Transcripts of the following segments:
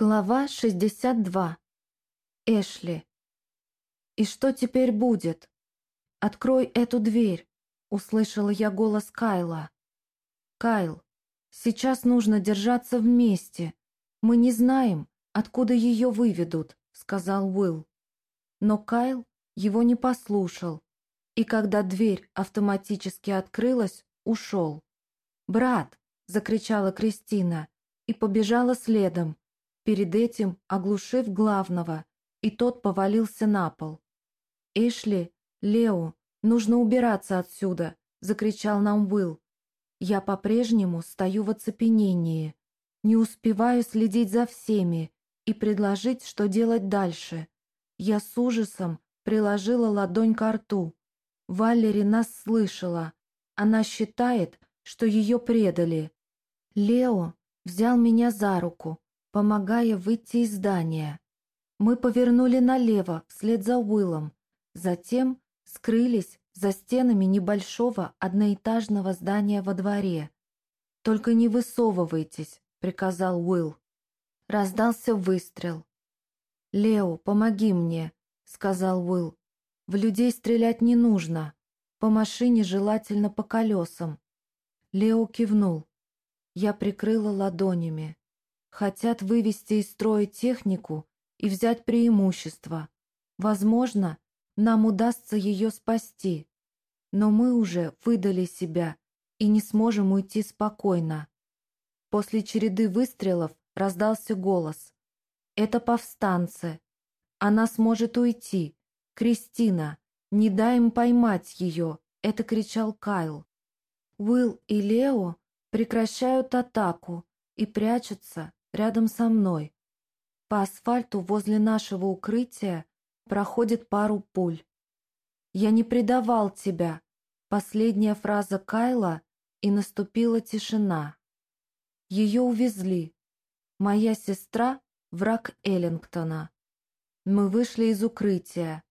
Глава 62. Эшли. «И что теперь будет? Открой эту дверь!» — услышала я голос Кайла. «Кайл, сейчас нужно держаться вместе. Мы не знаем, откуда ее выведут», — сказал Уилл. Но Кайл его не послушал, и когда дверь автоматически открылась, ушел. «Брат!» — закричала Кристина и побежала следом, перед этим оглушив главного, и тот повалился на пол. «Эшли, Лео, нужно убираться отсюда!» — закричал нам Уилл. Я по-прежнему стою в оцепенении, не успеваю следить за всеми и предложить, что делать дальше. Я с ужасом приложила ладонь к рту. Валери нас слышала. Она считает, что ее предали. Лео взял меня за руку, помогая выйти из здания. Мы повернули налево, вслед за Уиллом, затем скрылись за стенами небольшого одноэтажного здания во дворе. «Только не высовывайтесь», — приказал Уилл. Раздался выстрел. «Лео, помоги мне», — сказал Уилл. «В людей стрелять не нужно. По машине желательно по колесам». Лео кивнул. Я прикрыла ладонями. Хотят вывести из строя технику и взять преимущество. Возможно, нам удастся ее спасти. Но мы уже выдали себя и не сможем уйти спокойно. После череды выстрелов раздался голос. «Это повстанцы. Она сможет уйти. Кристина, не дай им поймать ее!» Это кричал Кайл. Уилл и Лео прекращают атаку и прячутся рядом со мной. По асфальту возле нашего укрытия проходит пару пуль. «Я не предавал тебя», последняя фраза Кайла, и наступила тишина. Ее увезли. Моя сестра — враг Эллингтона. Мы вышли из укрытия.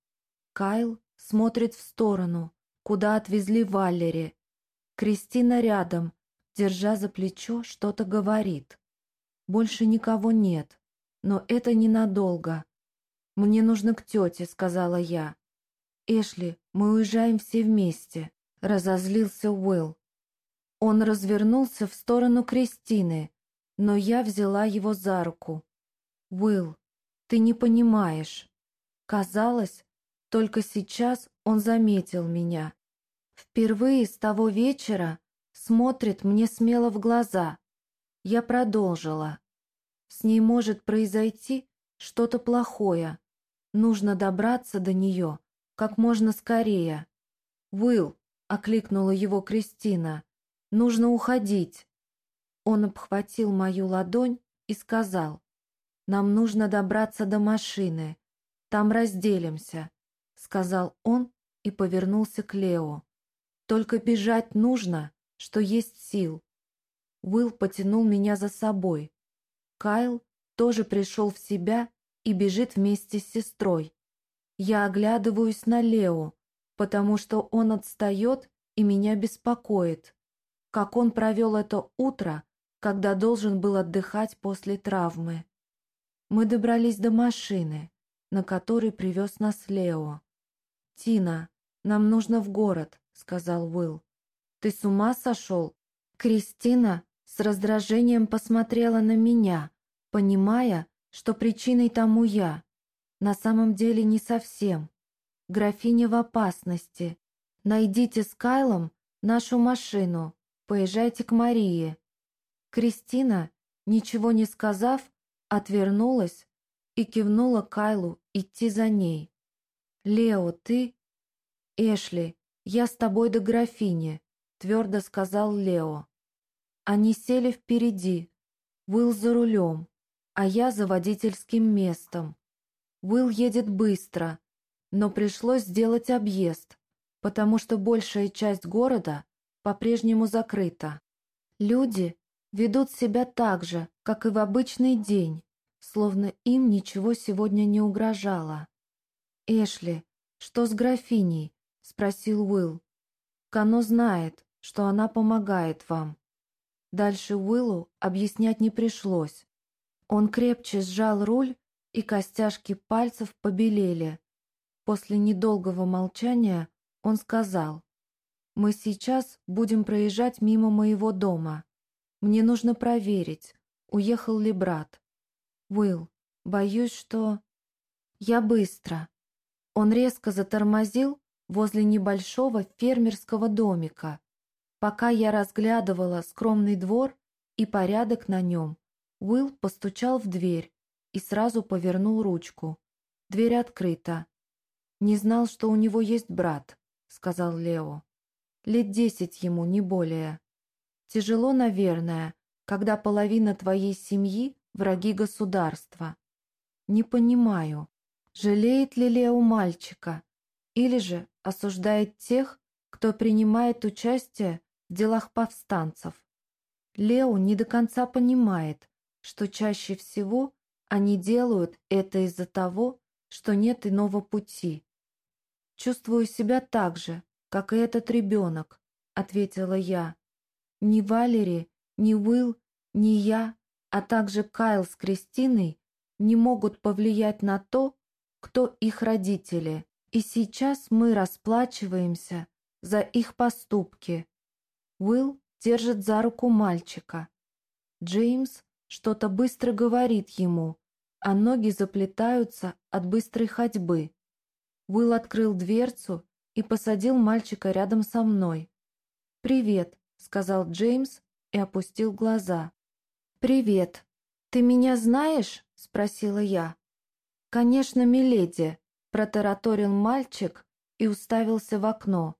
Кайл смотрит в сторону, куда отвезли Валери. Кристина рядом, держа за плечо, что-то говорит. Больше никого нет, но это ненадолго. «Мне нужно к тете», — сказала я. «Эшли, мы уезжаем все вместе», — разозлился Уилл. Он развернулся в сторону Кристины, но я взяла его за руку. «Уилл, ты не понимаешь». Казалось, только сейчас он заметил меня. Впервые с того вечера смотрит мне смело в глаза. Я продолжила. С ней может произойти что-то плохое. Нужно добраться до нее как можно скорее. «Уилл», — окликнула его Кристина, — «нужно уходить». Он обхватил мою ладонь и сказал, «Нам нужно добраться до машины. Там разделимся», — сказал он и повернулся к Лео. «Только бежать нужно, что есть сил. Уилл потянул меня за собой. Кайл тоже пришел в себя и бежит вместе с сестрой. Я оглядываюсь на Лео, потому что он отстает и меня беспокоит. Как он провел это утро, когда должен был отдыхать после травмы. Мы добрались до машины, на которой привез нас Лео. «Тина, нам нужно в город», — сказал Уилл. «Ты с ума сошел?» Кристина с раздражением посмотрела на меня, понимая, что причиной тому я. На самом деле не совсем. Графиня в опасности. Найдите с Кайлом нашу машину. Поезжайте к Марии. Кристина, ничего не сказав, отвернулась и кивнула Кайлу идти за ней. «Лео, ты...» «Эшли, я с тобой до графини», — твердо сказал Лео. Они сели впереди, Уилл за рулем, а я за водительским местом. Уилл едет быстро, но пришлось сделать объезд, потому что большая часть города по-прежнему закрыта. Люди ведут себя так же, как и в обычный день, словно им ничего сегодня не угрожало. «Эшли, что с графиней?» — спросил Уилл. «Кано знает, что она помогает вам. Дальше Уиллу объяснять не пришлось. Он крепче сжал руль, и костяшки пальцев побелели. После недолгого молчания он сказал, «Мы сейчас будем проезжать мимо моего дома. Мне нужно проверить, уехал ли брат. Уилл, боюсь, что...» «Я быстро». Он резко затормозил возле небольшого фермерского домика. Пока я разглядывала скромный двор и порядок на нем, Уилл постучал в дверь и сразу повернул ручку. Дверь открыта. «Не знал, что у него есть брат», — сказал Лео. «Лет десять ему, не более. Тяжело, наверное, когда половина твоей семьи — враги государства. Не понимаю, жалеет ли Лео мальчика, или же осуждает тех, кто принимает участие в делах повстанцев. Лео не до конца понимает, что чаще всего они делают это из-за того, что нет иного пути. «Чувствую себя так же, как и этот ребенок», — ответила я. «Ни Валери, ни Уилл, ни я, а также Кайл с Кристиной не могут повлиять на то, кто их родители, и сейчас мы расплачиваемся за их поступки». Уилл держит за руку мальчика. Джеймс что-то быстро говорит ему, а ноги заплетаются от быстрой ходьбы. Уилл открыл дверцу и посадил мальчика рядом со мной. «Привет», — сказал Джеймс и опустил глаза. «Привет. Ты меня знаешь?» — спросила я. «Конечно, миледи», — протараторил мальчик и уставился в окно.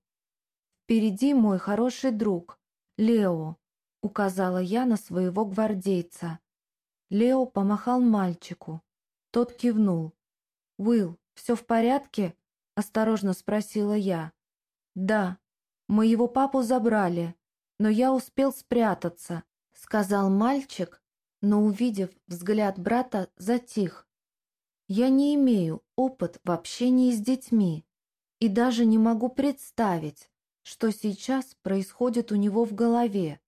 «Впереди мой хороший друг, Лео», — указала я на своего гвардейца. Лео помахал мальчику. Тот кивнул. «Уилл, все в порядке?» — осторожно спросила я. «Да, моего папу забрали, но я успел спрятаться», — сказал мальчик, но, увидев взгляд брата, затих. «Я не имею опыт в общении с детьми и даже не могу представить, что сейчас происходит у него в голове.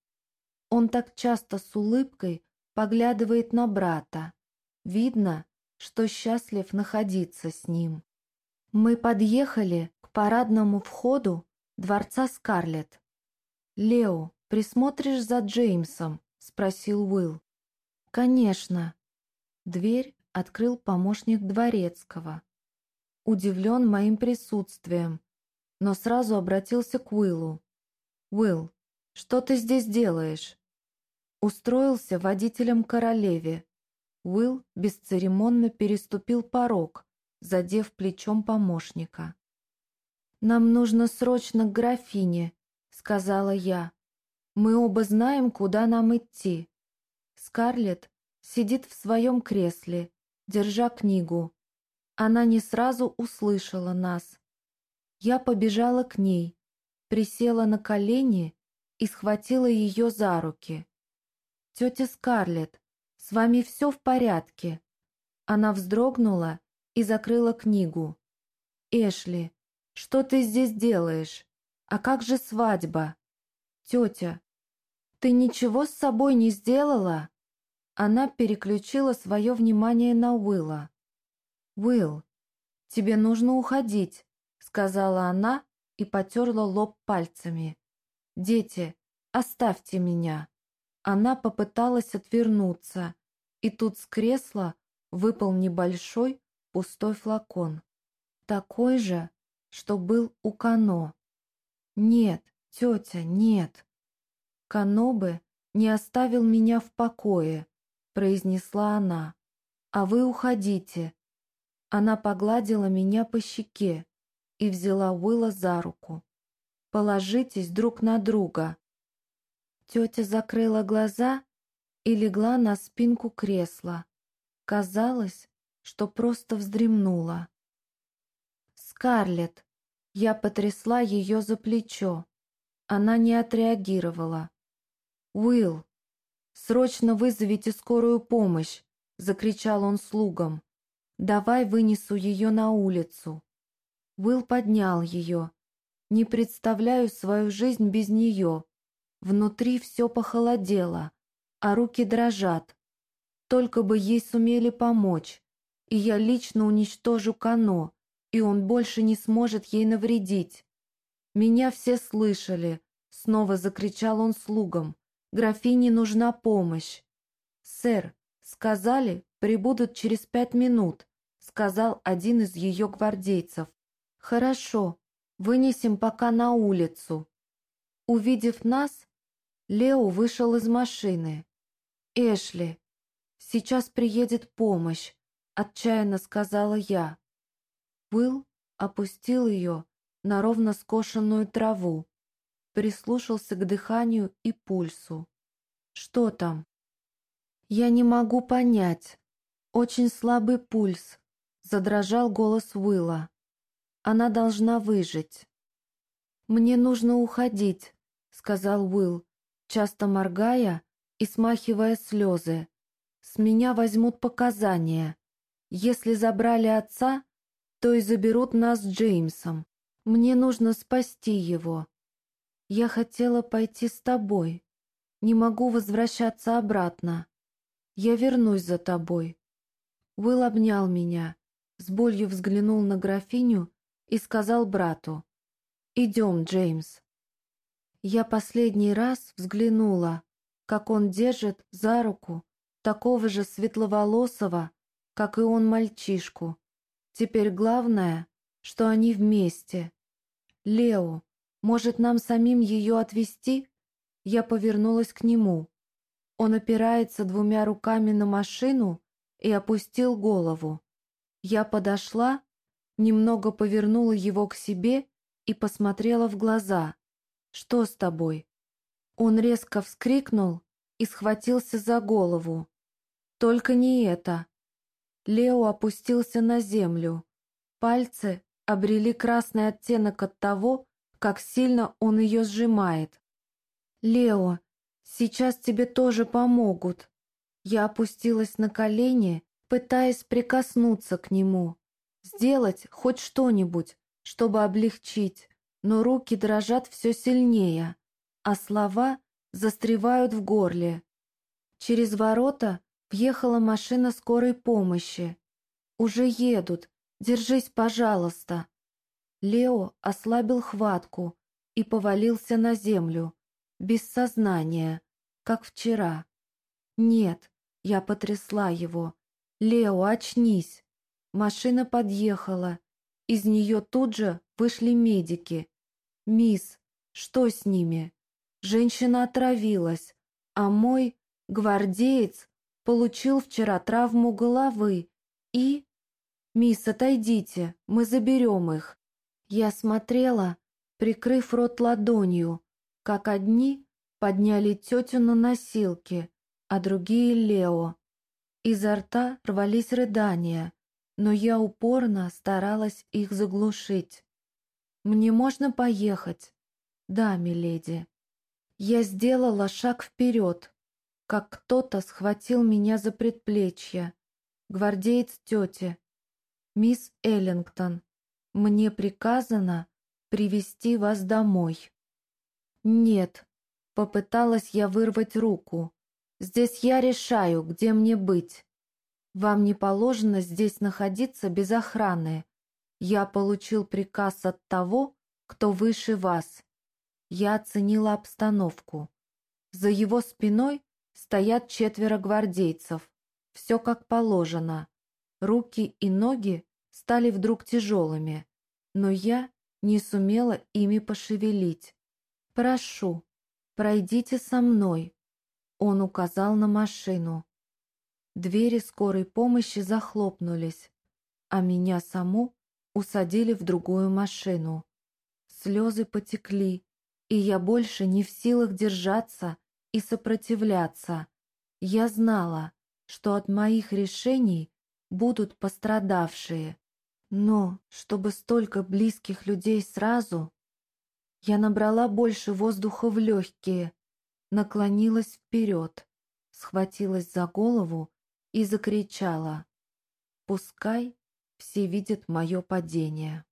Он так часто с улыбкой поглядывает на брата. Видно, что счастлив находиться с ним. Мы подъехали к парадному входу дворца Скарлетт. «Лео, присмотришь за Джеймсом?» — спросил Уилл. «Конечно». Дверь открыл помощник дворецкого. Удивлен моим присутствием, но сразу обратился к Уиллу. «Уилл, что ты здесь делаешь?» Устроился водителем королеве. Уилл бесцеремонно переступил порог, задев плечом помощника. «Нам нужно срочно к графине», — сказала я. «Мы оба знаем, куда нам идти». Скарлетт сидит в своем кресле, держа книгу. Она не сразу услышала нас. Я побежала к ней, присела на колени и схватила ее за руки. «Тетя Скарлетт, с вами все в порядке?» Она вздрогнула и закрыла книгу. «Эшли, что ты здесь делаешь? А как же свадьба?» «Тетя, ты ничего с собой не сделала?» Она переключила свое внимание на Уилла. «Уилл, тебе нужно уходить», — сказала она и потерла лоб пальцами. «Дети, оставьте меня». Она попыталась отвернуться, и тут с кресла выпал небольшой пустой флакон. Такой же, что был у Кано. «Нет, тетя, нет!» «Кано бы не оставил меня в покое», — произнесла она. «А вы уходите». Она погладила меня по щеке и взяла Уилла за руку. «Положитесь друг на друга», Тетя закрыла глаза и легла на спинку кресла. Казалось, что просто вздремнула. «Скарлетт!» Я потрясла ее за плечо. Она не отреагировала. «Уилл, срочно вызовите скорую помощь!» — закричал он слугам. «Давай вынесу ее на улицу». Уилл поднял ее. «Не представляю свою жизнь без нее», Внутри все похолодело, а руки дрожат. Только бы ей сумели помочь, и я лично уничтожу Кано, и он больше не сможет ей навредить. Меня все слышали, снова закричал он слугам. Графине нужна помощь. Сэр, сказали, прибудут через пять минут, сказал один из ее гвардейцев. Хорошо, вынесем пока на улицу. Увидев нас, Лео вышел из машины. «Эшли, сейчас приедет помощь», — отчаянно сказала я. Уилл опустил ее на ровно скошенную траву, прислушался к дыханию и пульсу. «Что там?» «Я не могу понять. Очень слабый пульс», — задрожал голос Уилла. «Она должна выжить». «Мне нужно уходить», — сказал Уилл, часто моргая и смахивая слезы. «С меня возьмут показания. Если забрали отца, то и заберут нас с Джеймсом. Мне нужно спасти его. Я хотела пойти с тобой. Не могу возвращаться обратно. Я вернусь за тобой». Уилл обнял меня, с болью взглянул на графиню и сказал брату, «Идем, Джеймс». Я последний раз взглянула, как он держит за руку такого же светловолосого, как и он мальчишку. Теперь главное, что они вместе. «Лео, может, нам самим ее отвезти?» Я повернулась к нему. Он опирается двумя руками на машину и опустил голову. Я подошла, немного повернула его к себе и посмотрела в глаза. «Что с тобой?» Он резко вскрикнул и схватился за голову. «Только не это!» Лео опустился на землю. Пальцы обрели красный оттенок от того, как сильно он ее сжимает. «Лео, сейчас тебе тоже помогут!» Я опустилась на колени, пытаясь прикоснуться к нему, сделать хоть что-нибудь, чтобы облегчить но руки дрожат все сильнее, а слова застревают в горле. Через ворота въехала машина скорой помощи. «Уже едут. Держись, пожалуйста». Лео ослабил хватку и повалился на землю, без сознания, как вчера. «Нет», — я потрясла его. «Лео, очнись!» Машина подъехала. Из нее тут же вышли медики. «Мисс, что с ними?» Женщина отравилась, а мой гвардеец получил вчера травму головы и... «Мисс, отойдите, мы заберем их». Я смотрела, прикрыв рот ладонью, как одни подняли тетю на носилки, а другие — Лео. Изо рта рвались рыдания, но я упорно старалась их заглушить. «Мне можно поехать?» «Да, миледи». Я сделала шаг вперед, как кто-то схватил меня за предплечье. Гвардеец тети. «Мисс Эллингтон, мне приказано привести вас домой». «Нет», — попыталась я вырвать руку. «Здесь я решаю, где мне быть. Вам не положено здесь находиться без охраны. Я получил приказ от того, кто выше вас. Я оценила обстановку. За его спиной стоят четверо гвардейцев. Все как положено. Руки и ноги стали вдруг тяжелыми, но я не сумела ими пошевелить. «Прошу, пройдите со мной», — он указал на машину. Двери скорой помощи захлопнулись, а меня саму усадили в другую машину. Слезы потекли, и я больше не в силах держаться и сопротивляться. Я знала, что от моих решений будут пострадавшие. Но, чтобы столько близких людей сразу, я набрала больше воздуха в легкие, наклонилась вперед, схватилась за голову и закричала. Пускай все видят мое падение.